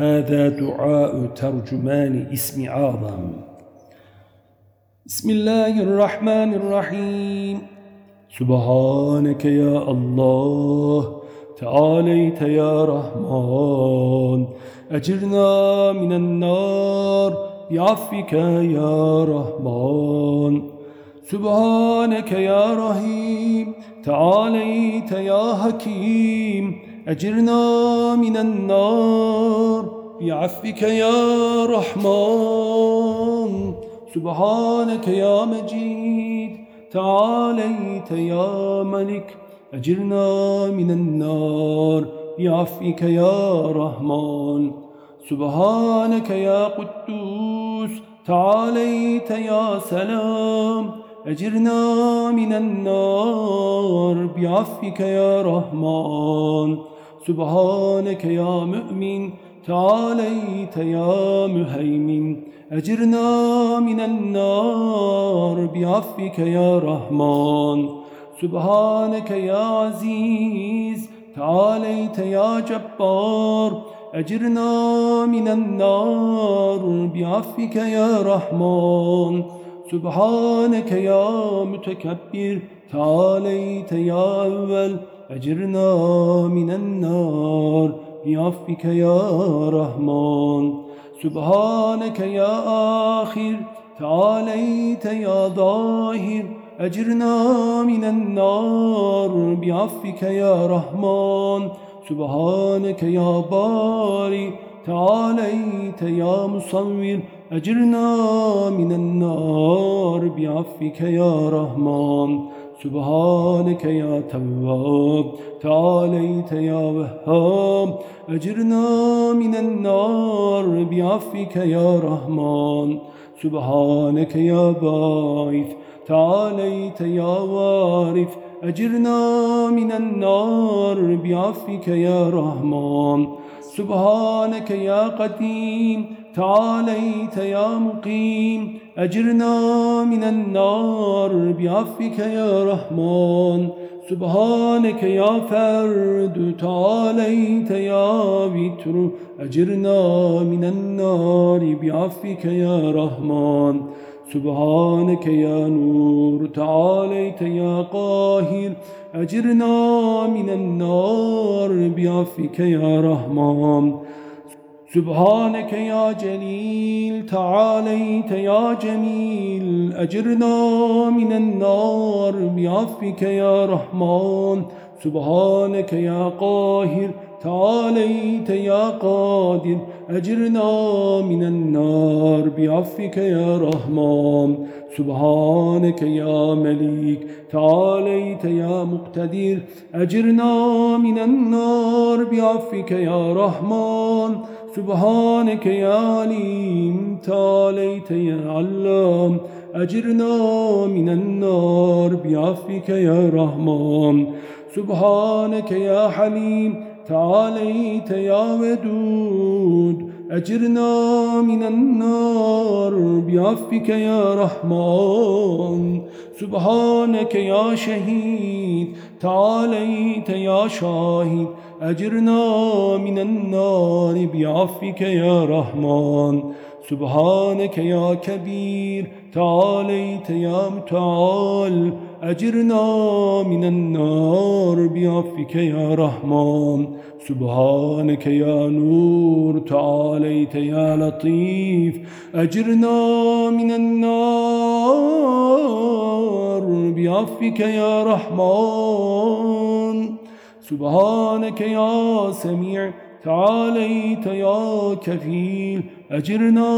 هذا دعاء ترجمان اسم أعظم بسم الله الرحمن الرحيم. سبحانك يا الله تعاليت يا رحمن. أجرنا من النار بعفك يا رحمن. سبحانك يا رحيم تعاليت يا حكيم. أجرنا من النار. بعفك يا رحمن. سبحانك يا مجيد. تعاليت يا ملك. أجرنا من النار. بعفك يا رحمن. سبحانك يا قدوس. تعاليت يا سلام. أجرنا من النار. بعفك يا رحمن. سبحانك يا مؤمن تعاليت يا مهيمن. أجرنا من النار بعفك يا رحمن. سبحانك يا عزيز تعاليت يا جبار. أجرنا من النار بعفك يا رحمن. سبحانك يا متكبر تعاليت يا أول. أجرنا من النار بعفك يا رحمن. سبحانك يا آخر تعاليت يا ظاهر. أجرنا من النار بعفك يا رحمن. سبحانك يا باري تعاليت يا مصور. أجرنا من النار بعفك يا رحمن. سبحانك يا تواب تعاليت يا وهاب أجرنا من النار بعفك يا رحمن. سبحانك يا باعث تعاليت يا وارث أجرنا من النار بعفك يا رحمن. سبحانك يا قديم تعاليت يا مقيم أجرنا من النار بعفك يا رحمن سبحانك يا فرد تعاليت يا وتر أجرنا من النار بعفك يا رحمن سبحانك يا نور تعاليت يا قاهر أجرنا من النار بعفك يا رحمن سبحانك يا جليل تعاليت يا جميل أجرنا من النار بعفك يا رحمن سبحانك يا قاهر تعاليت يا قادر أجرنا من النار. بعفك يا رحمن سبحانك يا مليك. تعاليت يا مقتدر أجرنا من النار. بعفك يا رحمن سبحانك يا عليم. تعاليت يا علام أجرنا من النار. بعفك يا رحمن سبحانك يا حليم. تعاليت يا ودود أجرنا من النار بعفك يا رحمن. سبحانك يا شهيد تعاليت يا شاهد أجرنا من النار بعفك يا رحمن. سبحانك يا كبير تعاليت يا متعال أجرنا من النار بعفك يا رحمن. سبحانك يا نور تعاليت يا لطيف أجرنا من النار بعفك يا رحمن. سبحانك يا سميع تعاليت يا كفيل أجرنا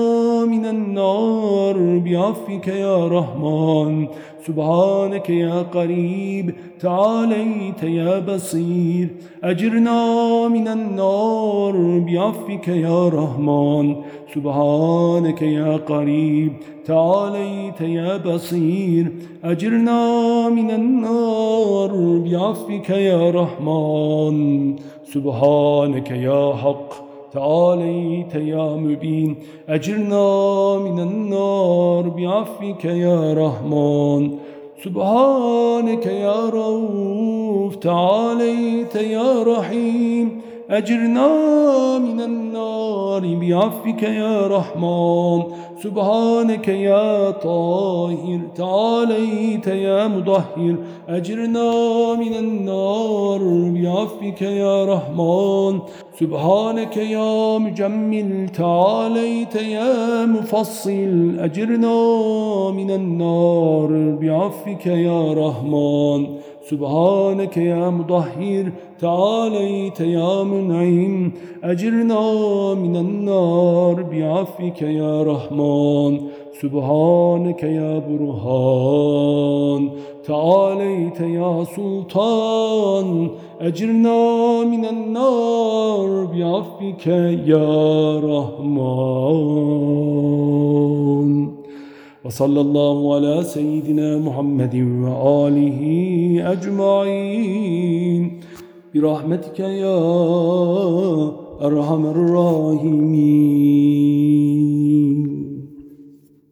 من النار بعفك يا رحمن. سبحانك يا قريب تعاليت يا بصير. أجرنا من النار بعفك يا رحمن. سبحانك يا قريب تعاليت يا بصير. أجرنا من النار بعفك يا رحمن. سبحانك يا حق تعاليت يا مبين أجرنا من النار بعفك يا رحمن. سبحانك يا رؤوف تعاليت يا رحيم. أجرنا من النار بعفك يا رحمن. سبحانك يا طاهر تعاليت يا مضهر أجرنا من النار بعفك يا رحمن. سبحانك يا مجمل تعاليت يا مفصل. أجرنا من النار بعفك يا رحمن. سبحانك يا مطهر تعاليت يا منعم أجرنا من النار بعفك يا رحمن سبحانك يا برهان تعاليت يا سلطان أجرنا من النار بعفك يا رحمن. وصلى الله على سيدنا محمد وآله أجمعين. برحمتك يا أرحم الراحمين.